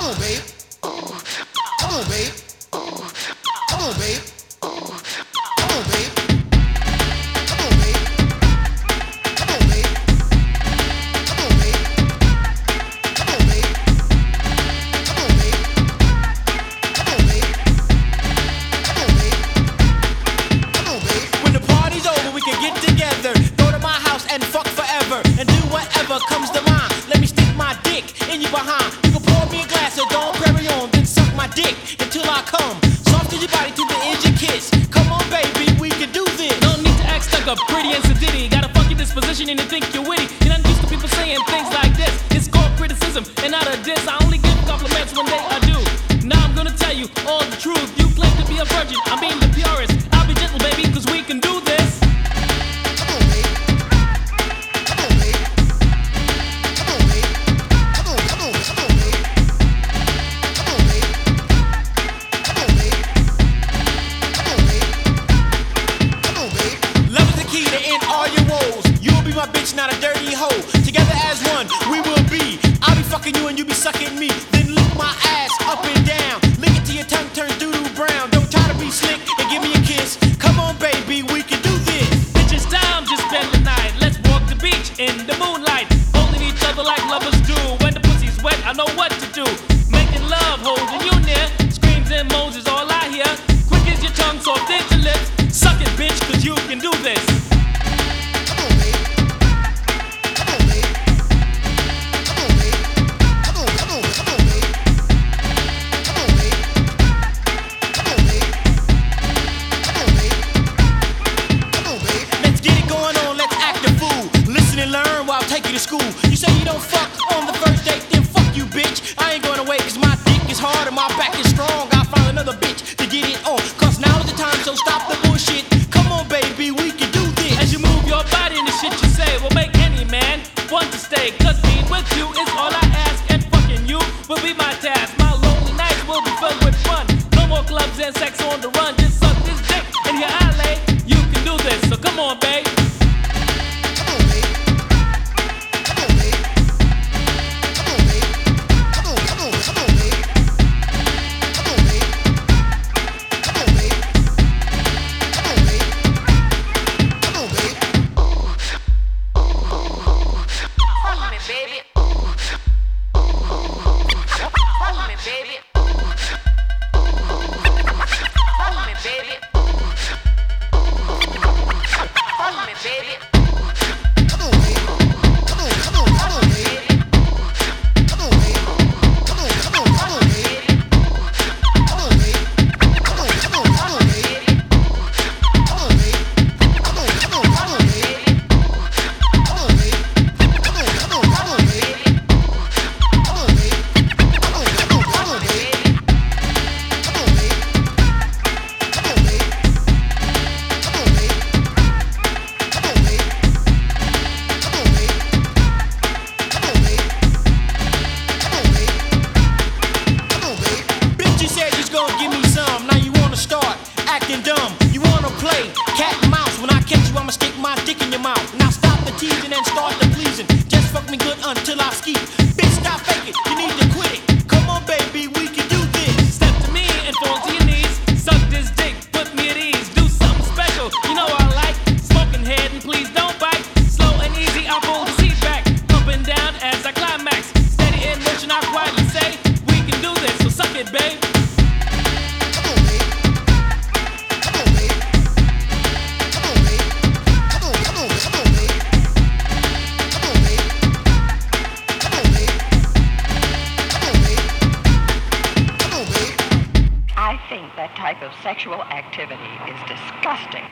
Come on, babe. Come on, babe. Come on, babe. Come on, babe. Come on, babe. Come on, babe. Come on, babe. Come on, babe. Come on, babe. Come on, babe. Come on, babe. Come on, babe. When the party's over, we can get together. Go to my house and fuck forever. And do whatever comes to mind. I come. Soft your body to the of kiss. Come on, baby, we can do this. No need to act stuck up, pretty and sedity. Got a funky disposition and you think you're witty. You're not used to people saying things like this. It's called criticism and not a diss. I only give compliments when they are due. Now I'm gonna tell you all the truth. You claim to be a virgin, I'm being the purest. All your woes. You'll be my bitch, not a dirty hoe. Together as one, we will be. I'll be fucking you and you be sucking me. Then lick my ass up and down. Lick it till your tongue turns doo doo brown. Don't try to be slick and give me a kiss. Come on, baby, we can do this. Bitches down, just spend the night. Let's walk the beach in the moonlight. Holding each other like lovers do. When the pussy's wet, I know what to do. Making love, holding you near. Screams and moans is all I hear. Quick as your tongue, soft school. You say you don't fuck on the first date, then fuck you, bitch. I ain't going away cause my dick is hard and my back is strong. I'll find another bitch to get it on. Cause now is the time, so stop the bullshit. Come on, baby, we can do this. As you move your body and the shit you say will make any man want to stay. Cause being with you is all I ask, and fucking you will be my task. My lonely nights will be filled with fun. No more clubs and sex on the run. Just suck this dick in your alley. You can do this, so come on, babe. Baby. Now stop the teasing and start the pleasing. Just fuck me good until I ski. Bitch, stop faking. You need to quit it. Think that type of sexual activity is disgusting.